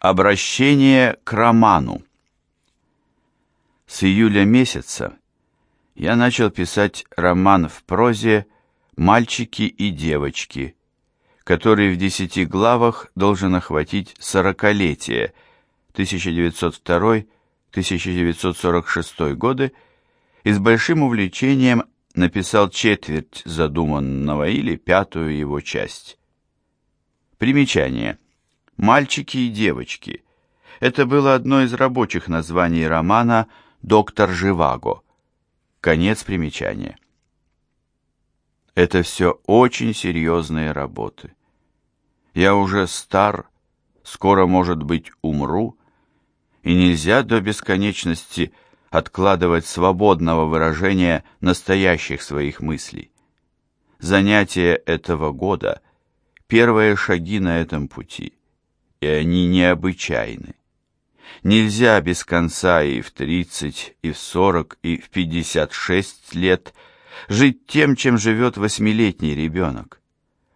Обращение к роману. С июля месяца я начал писать роман в прозе «Мальчики и девочки», который в десяти главах должен охватить сорокалетие 1902-1946 годы и с большим увлечением написал четверть задуманного или пятую его часть. Примечание – «Мальчики и девочки». Это было одно из рабочих названий романа «Доктор Живаго». Конец примечания. Это все очень серьезные работы. Я уже стар, скоро, может быть, умру, и нельзя до бесконечности откладывать свободного выражения настоящих своих мыслей. Занятие этого года — первые шаги на этом пути и они необычайны. Нельзя без конца и в 30, и в 40, и в 56 лет жить тем, чем живет восьмилетний ребенок,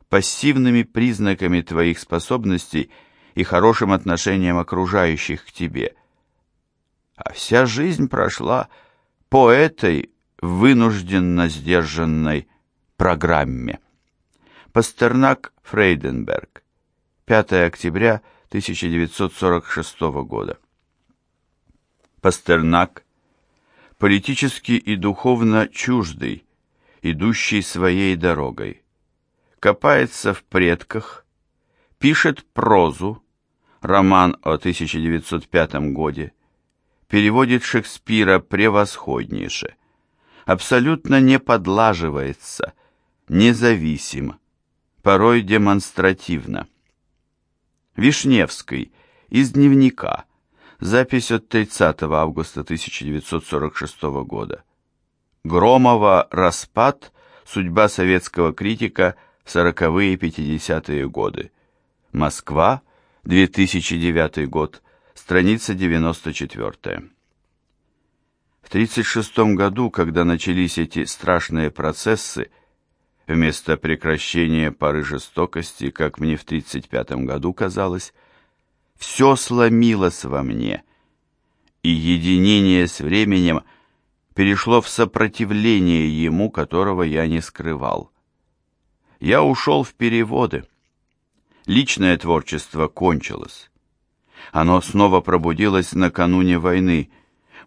пассивными признаками твоих способностей и хорошим отношением окружающих к тебе. А вся жизнь прошла по этой вынужденно сдержанной программе. Пастернак Фрейденберг. 5 октября 1946 года. Пастернак, политически и духовно чуждый, идущий своей дорогой, копается в предках, пишет прозу, роман о 1905 годе, переводит Шекспира превосходнейше, абсолютно не подлаживается, независим, порой демонстративно. Вишневской, из дневника, запись от 30 августа 1946 года. Громова «Распад. Судьба советского критика в 40-е и 50-е годы». Москва, 2009 год, страница 94. В 1936 году, когда начались эти страшные процессы, Вместо прекращения поры жестокости, как мне в 35 году казалось, все сломилось во мне, и единение с временем перешло в сопротивление ему, которого я не скрывал. Я ушел в переводы. Личное творчество кончилось. Оно снова пробудилось накануне войны,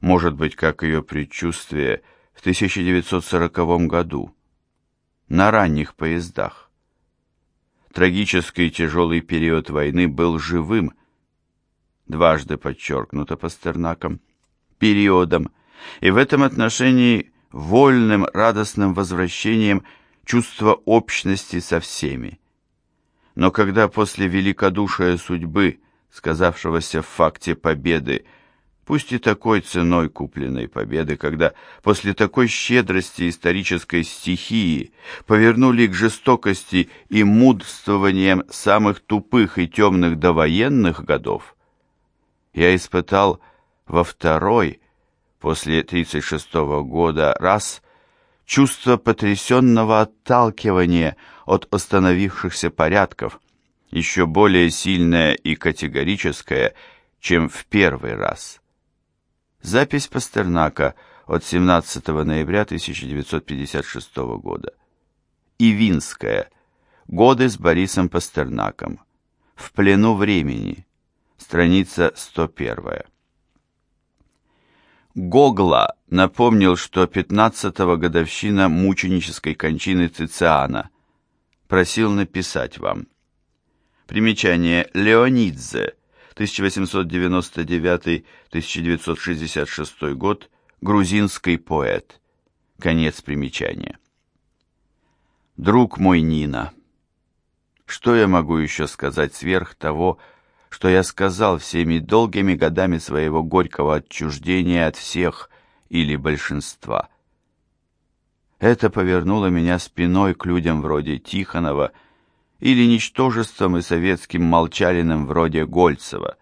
может быть, как ее предчувствие в 1940 году на ранних поездах. Трагический тяжелый период войны был живым, дважды подчеркнуто Пастернаком, периодом, и в этом отношении вольным радостным возвращением чувства общности со всеми. Но когда после великодушия судьбы, сказавшегося в факте победы, пусть и такой ценой купленной победы, когда после такой щедрости исторической стихии повернули к жестокости и мудствованиям самых тупых и темных довоенных годов, я испытал во второй, после 36 -го года, раз чувство потрясенного отталкивания от остановившихся порядков, еще более сильное и категорическое, чем в первый раз. Запись Пастернака от 17 ноября 1956 года. Ивинская. Годы с Борисом Пастернаком. В плену времени. Страница 101. Гогла напомнил, что 15-го годовщина мученической кончины Цициана. Просил написать вам. Примечание Леонидзе. 1899-1966 год, грузинский поэт. Конец примечания. Друг мой Нина, что я могу еще сказать сверх того, что я сказал всеми долгими годами своего горького отчуждения от всех или большинства? Это повернуло меня спиной к людям вроде Тихонова, или ничтожеством и советским молчалиным вроде Гольцева.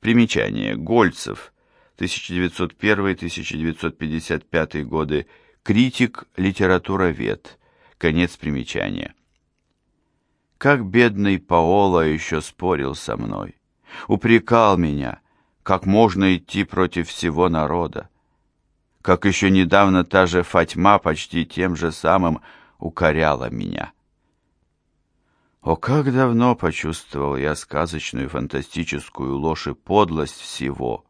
Примечание. Гольцев, 1901-1955 годы, критик, литературовед. Конец примечания. Как бедный Паоло еще спорил со мной. упрекал меня, как можно идти против всего народа. Как еще недавно та же Фатьма почти тем же самым укоряла меня. О, как давно почувствовал я сказочную фантастическую ложь и подлость всего,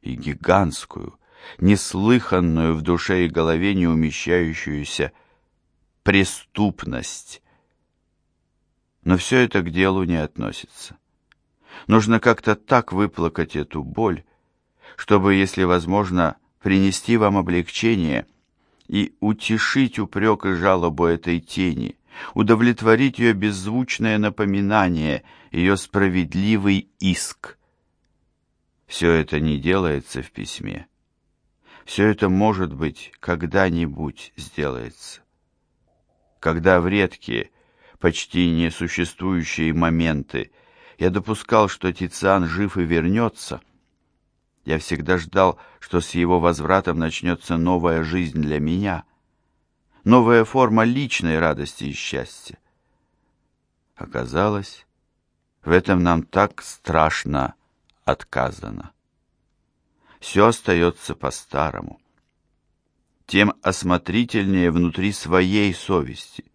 и гигантскую, неслыханную в душе и голове не умещающуюся преступность. Но все это к делу не относится. Нужно как-то так выплакать эту боль, чтобы, если возможно, принести вам облегчение и утешить упрек и жалобу этой тени, удовлетворить ее беззвучное напоминание, ее справедливый иск. Все это не делается в письме. Все это, может быть, когда-нибудь сделается. Когда в редкие, почти несуществующие моменты я допускал, что Тициан жив и вернется, я всегда ждал, что с его возвратом начнется новая жизнь для меня — новая форма личной радости и счастья. Оказалось, в этом нам так страшно отказано. Все остается по-старому. Тем осмотрительнее внутри своей совести,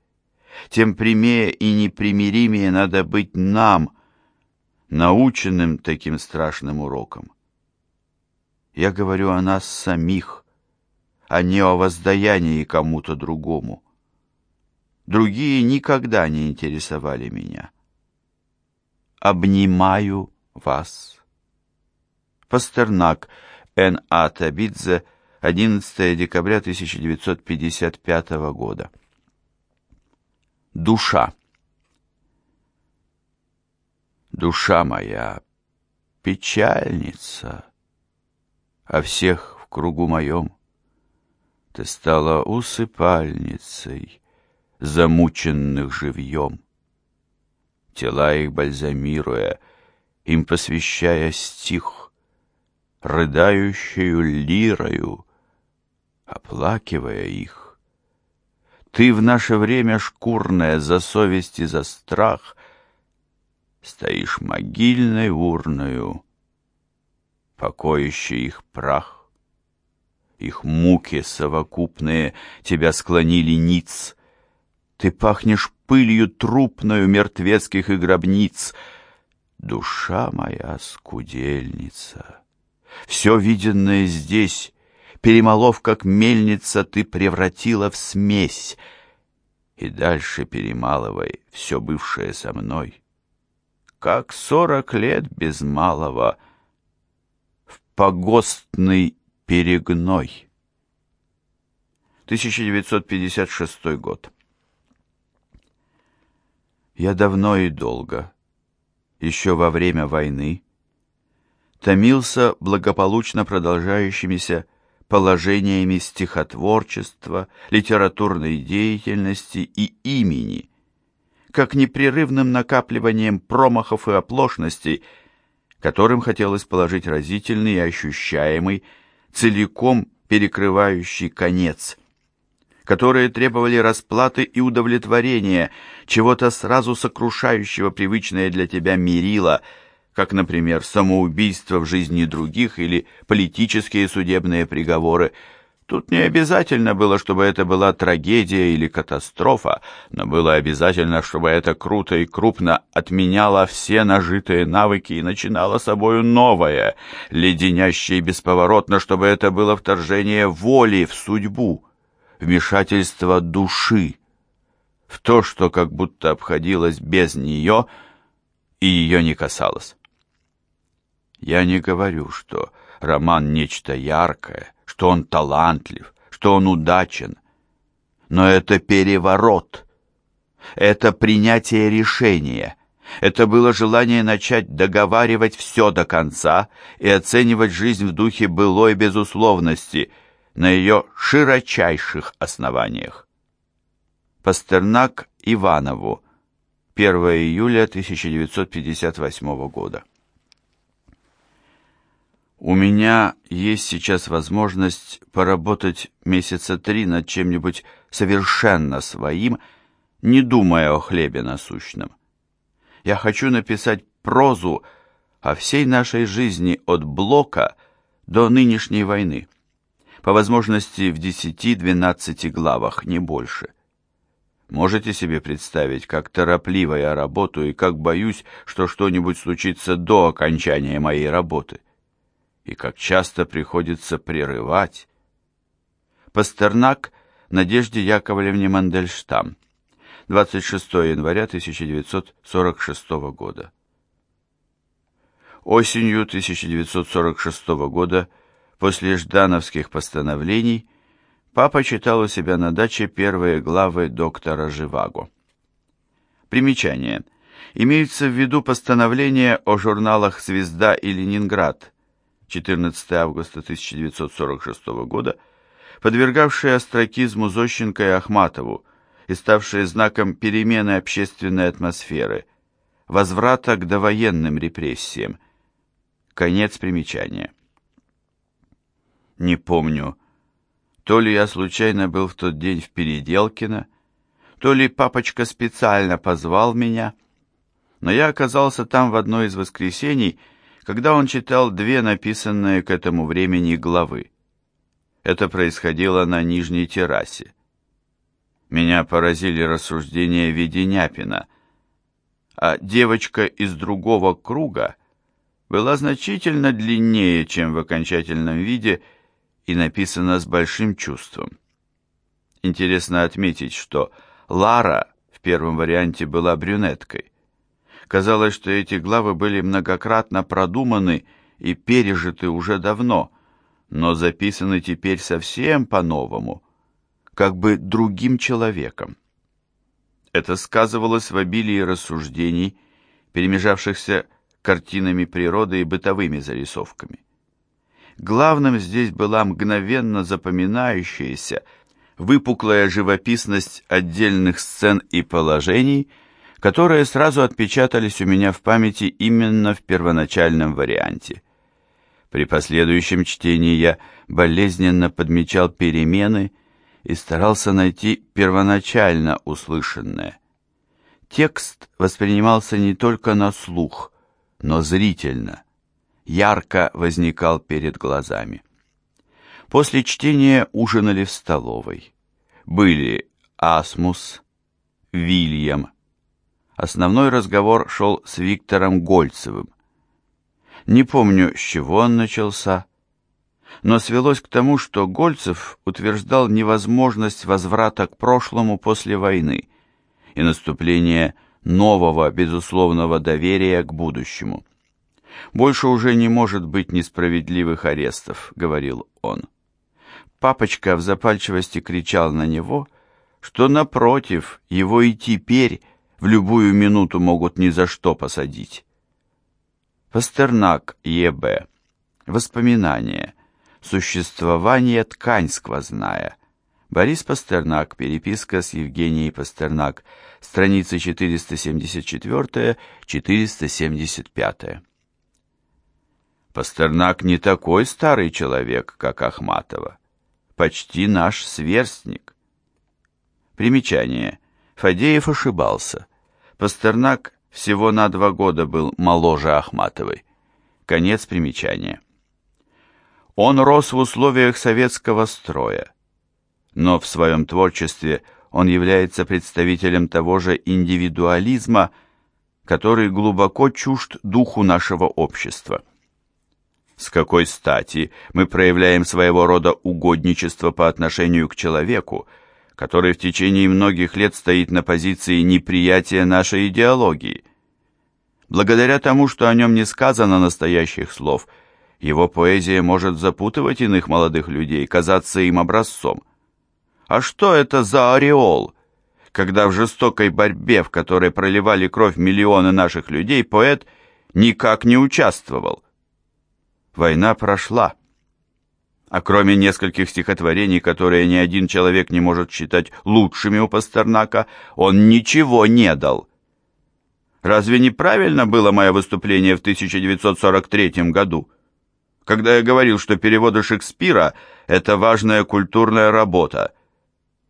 тем прямее и непримиримее надо быть нам, наученным таким страшным уроком. Я говорю о нас самих, а не о воздаянии кому-то другому. Другие никогда не интересовали меня. Обнимаю вас. Пастернак, Н.А. Табидзе, 11 декабря 1955 года. Душа. Душа моя, печальница, а всех в кругу моем ты стала усыпальницей замученных живьем. Тела их бальзамируя, им посвящая стих, рыдающую лирою, оплакивая их. Ты в наше время шкурная за совесть и за страх стоишь могильной урною, покоящий их прах. Их муки совокупные тебя склонили ниц. Ты пахнешь пылью трупною мертвецких и гробниц. Душа моя скудельница. Все виденное здесь, перемолов, как мельница, ты превратила в смесь. И дальше перемалывай все бывшее со мной. Как сорок лет без малого в погостный Перегной. 1956 год. Я давно и долго, еще во время войны, томился благополучно продолжающимися положениями стихотворчества, литературной деятельности и имени, как непрерывным накапливанием промахов и оплошностей, которым хотелось положить разительный и ощущаемый целиком перекрывающий конец, которые требовали расплаты и удовлетворения, чего-то сразу сокрушающего привычное для тебя мерило, как, например, самоубийство в жизни других или политические судебные приговоры, Тут не обязательно было, чтобы это была трагедия или катастрофа, но было обязательно, чтобы это круто и крупно отменяло все нажитые навыки и начинало собою новое, леденящее и бесповоротно, чтобы это было вторжение воли в судьбу, вмешательство души, в то, что как будто обходилось без нее и ее не касалось. Я не говорю, что роман нечто яркое, что он талантлив, что он удачен. Но это переворот. Это принятие решения. Это было желание начать договаривать все до конца и оценивать жизнь в духе былой безусловности на ее широчайших основаниях. Пастернак Иванову. 1 июля 1958 года. У меня есть сейчас возможность поработать месяца три над чем-нибудь совершенно своим, не думая о хлебе насущном. Я хочу написать прозу о всей нашей жизни от Блока до нынешней войны. По возможности в 10-12 главах, не больше. Можете себе представить, как торопливо я работаю и как боюсь, что что-нибудь случится до окончания моей работы? И как часто приходится прерывать. Пастернак Надежде Яковлевне Мандельштам. 26 января 1946 года. Осенью 1946 года, после ждановских постановлений, папа читал у себя на даче первые главы доктора Живаго. Примечание. Имеются в виду постановления о журналах «Звезда» и «Ленинград» 14 августа 1946 года, подвергавшие остракизму Зощенко и Ахматову и ставшие знаком перемены общественной атмосферы, возврата к довоенным репрессиям, Конец примечания. Не помню, то ли я случайно был в тот день в Переделкино, то ли папочка специально позвал меня, но я оказался там в одно из воскресений, когда он читал две написанные к этому времени главы. Это происходило на нижней террасе. Меня поразили рассуждения Веденяпина, а девочка из другого круга — была значительно длиннее, чем в окончательном виде, и написана с большим чувством. Интересно отметить, что Лара в первом варианте была брюнеткой. Казалось, что эти главы были многократно продуманы и пережиты уже давно, но записаны теперь совсем по-новому, как бы другим человеком. Это сказывалось в обилии рассуждений, перемежавшихся картинами природы и бытовыми зарисовками. Главным здесь была мгновенно запоминающаяся, выпуклая живописность отдельных сцен и положений, которые сразу отпечатались у меня в памяти именно в первоначальном варианте. При последующем чтении я болезненно подмечал перемены и старался найти первоначально услышанное. Текст воспринимался не только на слух, но зрительно, ярко возникал перед глазами. После чтения ужинали в столовой. Были Асмус, Вильям. Основной разговор шел с Виктором Гольцевым. Не помню, с чего он начался, но свелось к тому, что Гольцев утверждал невозможность возврата к прошлому после войны и наступления нового безусловного доверия к будущему. «Больше уже не может быть несправедливых арестов», — говорил он. Папочка в запальчивости кричал на него, что, напротив, его и теперь в любую минуту могут ни за что посадить. Пастернак, Е.Б. Воспоминания. Существование ткань сквозная. Борис Пастернак. Переписка с Евгенией Пастернак. Страницы 474-475. Пастернак не такой старый человек, как Ахматова. Почти наш сверстник. Примечание. Фадеев ошибался. Пастернак всего на два года был моложе Ахматовой. Конец примечания. Он рос в условиях советского строя но в своем творчестве он является представителем того же индивидуализма, который глубоко чужд духу нашего общества. С какой стати мы проявляем своего рода угодничество по отношению к человеку, который в течение многих лет стоит на позиции неприятия нашей идеологии? Благодаря тому, что о нем не сказано настоящих слов, его поэзия может запутывать иных молодых людей, казаться им образцом. А что это за ореол? Когда в жестокой борьбе, в которой проливали кровь миллионы наших людей, поэт никак не участвовал. Война прошла. А кроме нескольких стихотворений, которые ни один человек не может считать лучшими у Пастернака, он ничего не дал. Разве неправильно было мое выступление в 1943 году? Когда я говорил, что переводы Шекспира – это важная культурная работа –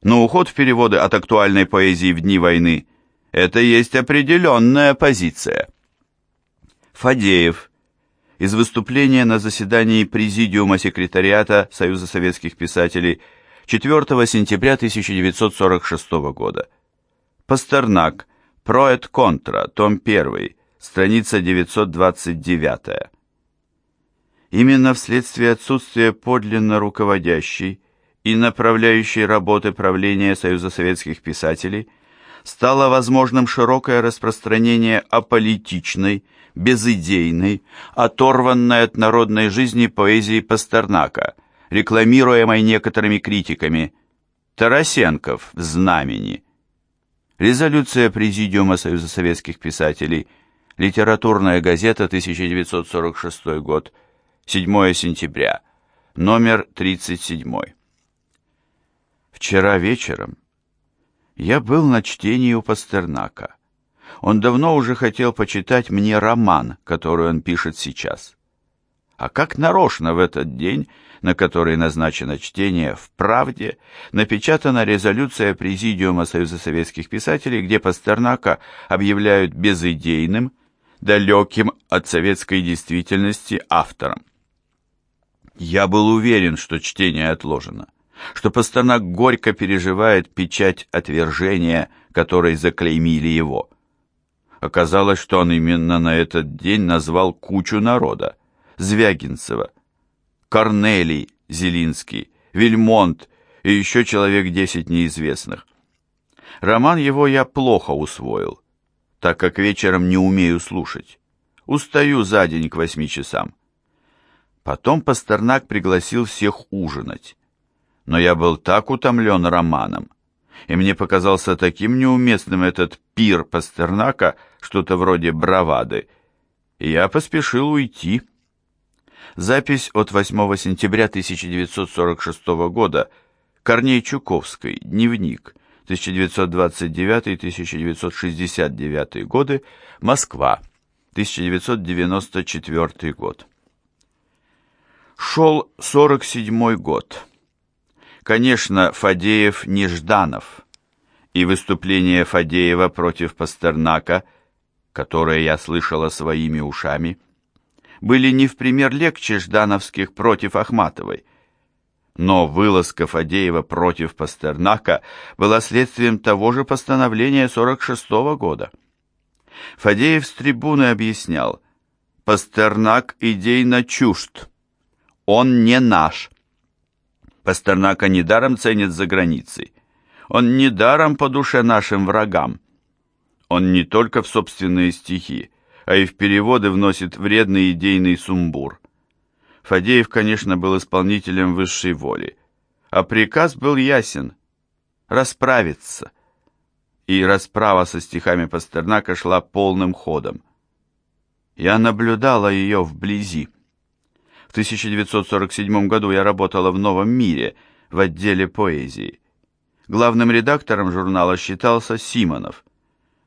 но уход в переводы от актуальной поэзии в дни войны – это есть определенная позиция. Фадеев. Из выступления на заседании Президиума секретариата Союза советских писателей 4 сентября 1946 года. Пастернак. Проэт контра. Том 1. Страница 929. Именно вследствие отсутствия подлинно руководящей и направляющей работы правления Союза советских писателей стало возможным широкое распространение аполитичной, безыдейной, оторванной от народной жизни поэзии Пастернака, рекламируемой некоторыми критиками. Тарасенков в «Знамени». Резолюция Президиума Союза советских писателей, Литературная газета, 1946 год, 7 сентября, номер 37. Вчера вечером я был на чтении у Пастернака. Он давно уже хотел почитать мне роман, который он пишет сейчас. А как нарочно в этот день, на который назначено чтение, в «Правде» напечатана резолюция Президиума Союза советских писателей, где Пастернака объявляют безыдейным, далеким от советской действительности автором. Я был уверен, что чтение отложено, что Пастернак горько переживает печать отвержения, которой заклеймили его. Оказалось, что он именно на этот день назвал кучу народа. Звягинцева, Корнелий Зелинский, Вильмонт и еще человек десять неизвестных. Роман его я плохо усвоил, так как вечером не умею слушать. Устаю за день к восьми часам. Потом Пастернак пригласил всех ужинать. Но я был так утомлен романом, и мне показался таким неуместным этот пир Пастернака, что-то вроде бравады, и я поспешил уйти. Запись от 8 сентября 1946 года. Корней Чуковской. Дневник. 1929-1969 годы. Москва. 1994 год. Шел 47 год. Конечно, Фадеев не Жданов. И выступление Фадеева против Пастернака, которое я слышала своими ушами, были не в пример легче ждановских против Ахматовой. Но вылазка Фадеева против Пастернака была следствием того же постановления 46 -го года. Фадеев с трибуны объяснял, «Пастернак идейно чужд, он не наш». Пастернака недаром ценят за границей. Он недаром по душе нашим врагам. Он не только в собственные стихи, а и в переводы вносит вредный идейный сумбур. Фадеев, конечно, был исполнителем высшей воли, а приказ был ясен – расправиться. И расправа со стихами Пастернака шла полным ходом. Я наблюдала ее вблизи. В 1947 году я работала в «Новом мире» в отделе поэзии. Главным редактором журнала считался Симонов –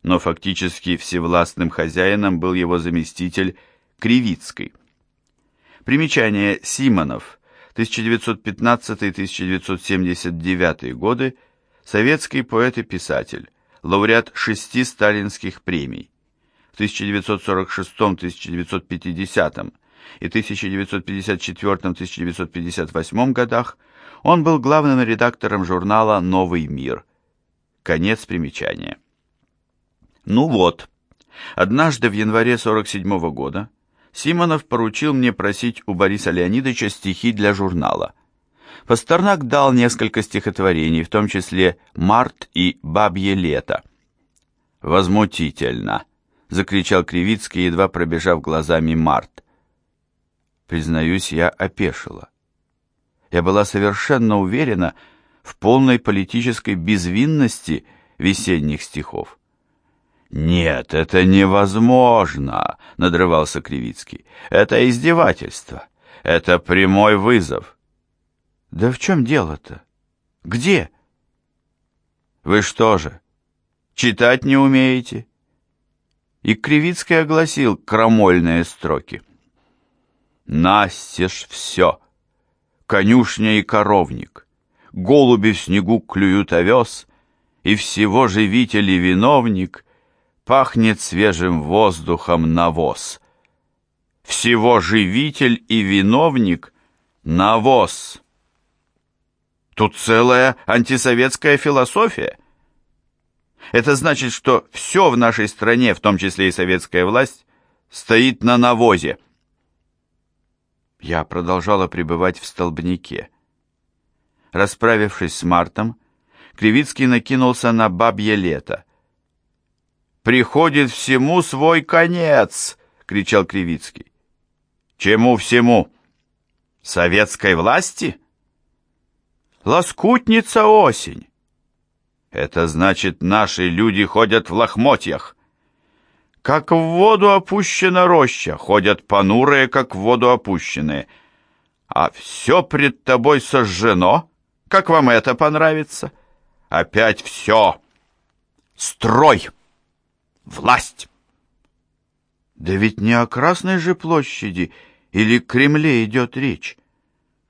но фактически всевластным хозяином был его заместитель Кривицкий. Примечание Симонов, 1915-1979 годы, советский поэт и писатель, лауреат шести сталинских премий. В 1946-1950 и 1954-1958 годах он был главным редактором журнала «Новый мир». Конец примечания. Ну вот, однажды в январе 47 -го года Симонов поручил мне просить у Бориса Леонидовича стихи для журнала. Пастернак дал несколько стихотворений, в том числе «Март» и «Бабье лето». «Возмутительно!» — закричал Кривицкий, едва пробежав глазами «Март». Признаюсь, я опешила. Я была совершенно уверена в полной политической безвинности весенних стихов. «Нет, это невозможно!» — надрывался Кривицкий. «Это издевательство. Это прямой вызов». «Да в чем дело-то? Где?» «Вы что же, читать не умеете?» И Кривицкий огласил крамольные строки. «Настежь все, конюшня и коровник, голуби в снегу клюют овес, и всего живитель и виновник — пахнет свежим воздухом навоз. всего живитель и виновник — навоз. Тут целая антисоветская философия. Это значит, что все в нашей стране, в том числе и советская власть, стоит на навозе. Я продолжала пребывать в столбнике. Расправившись с Мартом, Кривицкий накинулся на бабье лето. «Приходит всему свой конец!» — кричал Кривицкий. «Чему всему? Советской власти?» «Лоскутница осень!» «Это значит, наши люди ходят в лохмотьях!» «Как в воду опущена роща, ходят понурые, как в воду опущенные!» «А все пред тобой сожжено!» Как вам это понравится? Опять все. Строй. Власть. Да ведь не о Красной же площади или Кремле идет речь,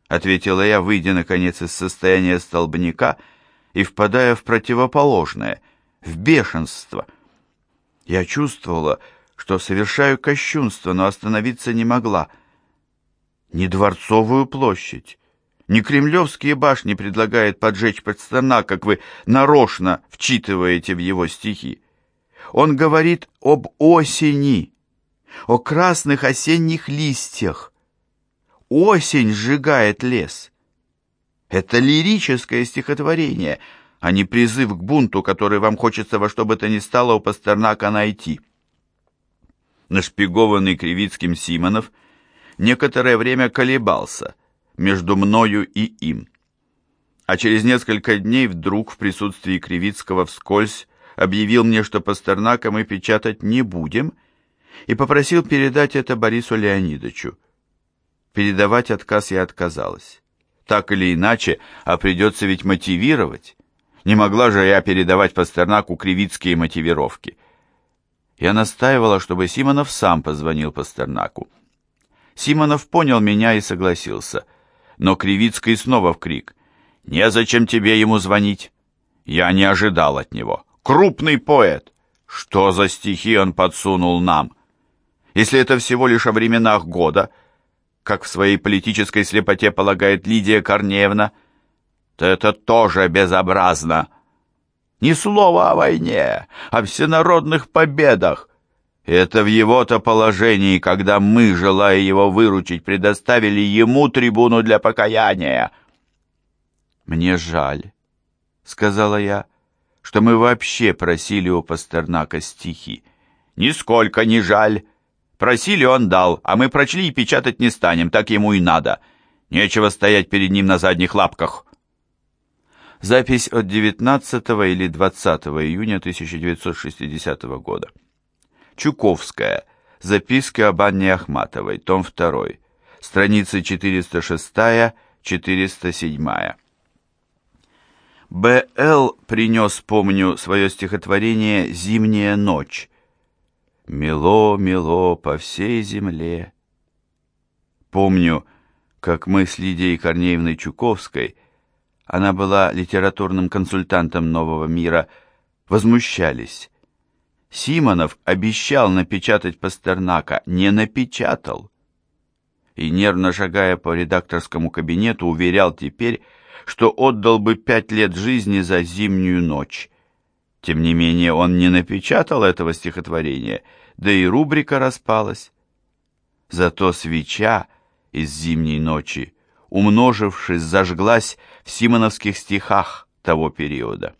ответила я, выйдя наконец из состояния столбняка и впадая в противоположное, в бешенство. Я чувствовала, что совершаю кощунство, но остановиться не могла. Не Дворцовую площадь, не кремлевские башни предлагает поджечь Пастерна, как вы нарочно вчитываете в его стихи. Он говорит об осени, о красных осенних листьях. Осень сжигает лес. Это лирическое стихотворение, а не призыв к бунту, который вам хочется во что бы то ни стало у Пастернака найти. Нашпигованный Кривицким Симонов некоторое время колебался – между мною и им. А через несколько дней вдруг в присутствии Кривицкого вскользь объявил мне, что Пастернака мы печатать не будем, и попросил передать это Борису Леонидовичу. Передавать отказ я отказалась. Так или иначе, а придется ведь мотивировать. Не могла же я передавать Пастернаку кривицкие мотивировки. Я настаивала, чтобы Симонов сам позвонил Пастернаку. Симонов понял меня и согласился — но Кривицкий снова в крик. «Незачем тебе ему звонить!» Я не ожидал от него. Крупный поэт! Что за стихи он подсунул нам? Если это всего лишь о временах года, как в своей политической слепоте полагает Лидия Корнеевна, это тоже безобразно. Ни слова о войне, о всенародных победах, это в его-то положении, когда мы, желая его выручить, предоставили ему трибуну для покаяния. «Мне жаль», — сказала я, — «что мы вообще просили у Пастернака стихи». «Нисколько не жаль. Просили, он дал, а мы прочли и печатать не станем, так ему и надо. Нечего стоять перед ним на задних лапках». Запись от 19 или 20 июня 1960 года. Чуковская. Записки об Анне Ахматовой. Том 2. Страницы 406-407. Б.Л. принес, помню, свое стихотворение «Зимняя ночь». «Мело, мело по всей земле». Помню, как мы с Лидией Корнеевной Чуковской, она была литературным консультантом «Нового мира», возмущались. Симонов обещал напечатать Пастернака, не напечатал. И, нервно шагая по редакторскому кабинету, уверял теперь, что отдал бы пять лет жизни за зимнюю ночь. Тем не менее, он не напечатал этого стихотворения, да и рубрика распалась. Зато свеча из зимней ночи, умножившись, зажглась в симоновских стихах того периода.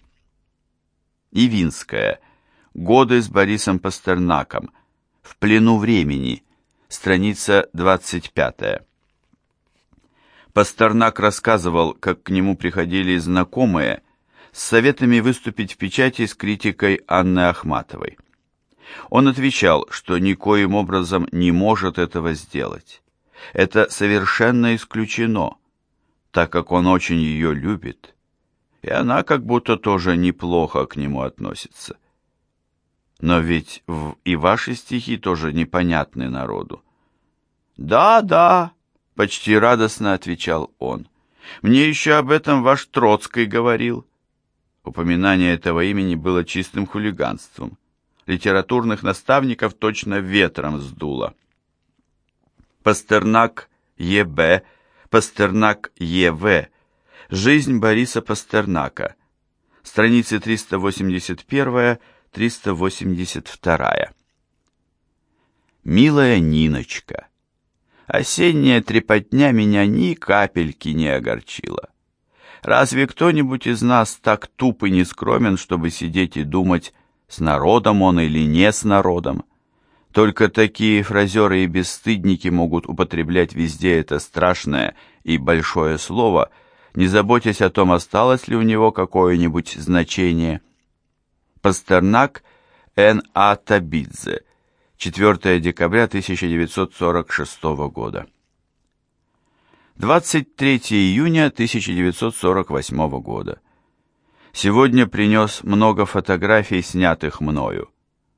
Ивинская – Годы с Борисом Пастернаком. В плену времени. Страница 25. Пастернак рассказывал, как к нему приходили знакомые с советами выступить в печати с критикой Анны Ахматовой. Он отвечал, что никоим образом не может этого сделать. Это совершенно исключено, так как он очень ее любит, и она как будто тоже неплохо к нему относится. Но ведь в и ваши стихи тоже непонятны народу. Да, да, почти радостно отвечал он. Мне еще об этом ваш Троцкий говорил. Упоминание этого имени было чистым хулиганством. Литературных наставников точно ветром сдуло. Пастернак Е.Б., Пастернак Е.В. Жизнь Бориса Пастернака. Страницы 381-382. Милая Ниночка, осенняя трепотня меня ни капельки не огорчила. Разве кто-нибудь из нас так туп и нескромен, чтобы сидеть и думать, с народом он или не с народом? Только такие фразеры и бесстыдники могут употреблять везде это страшное и большое слово, не заботясь о том, осталось ли у него какое-нибудь значение. Пастернак Н. А. Табидзе 4 декабря 1946 года. 23 июня 1948 года. Сегодня принес много фотографий, снятых мною,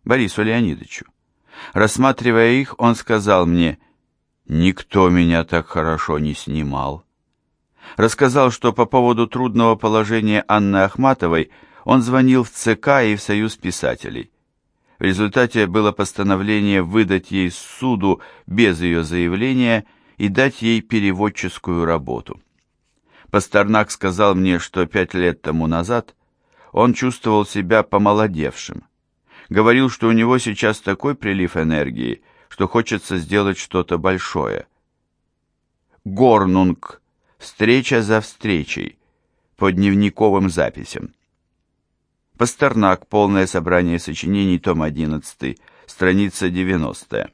Борису Леонидовичу. Рассматривая их, он сказал мне, «Никто меня так хорошо не снимал». Рассказал, что по поводу трудного положения Анны Ахматовой он звонил в ЦК и в Союз писателей. В результате было постановление выдать ей суду без ее заявления и дать ей переводческую работу. Пастернак сказал мне, что пять лет тому назад он чувствовал себя помолодевшим. Говорил, что у него сейчас такой прилив энергии, что хочется сделать что-то большое. Горнунг. Встреча за встречей. По дневниковым записям. Пастернак. Полное собрание сочинений. Том 11. Страница 90.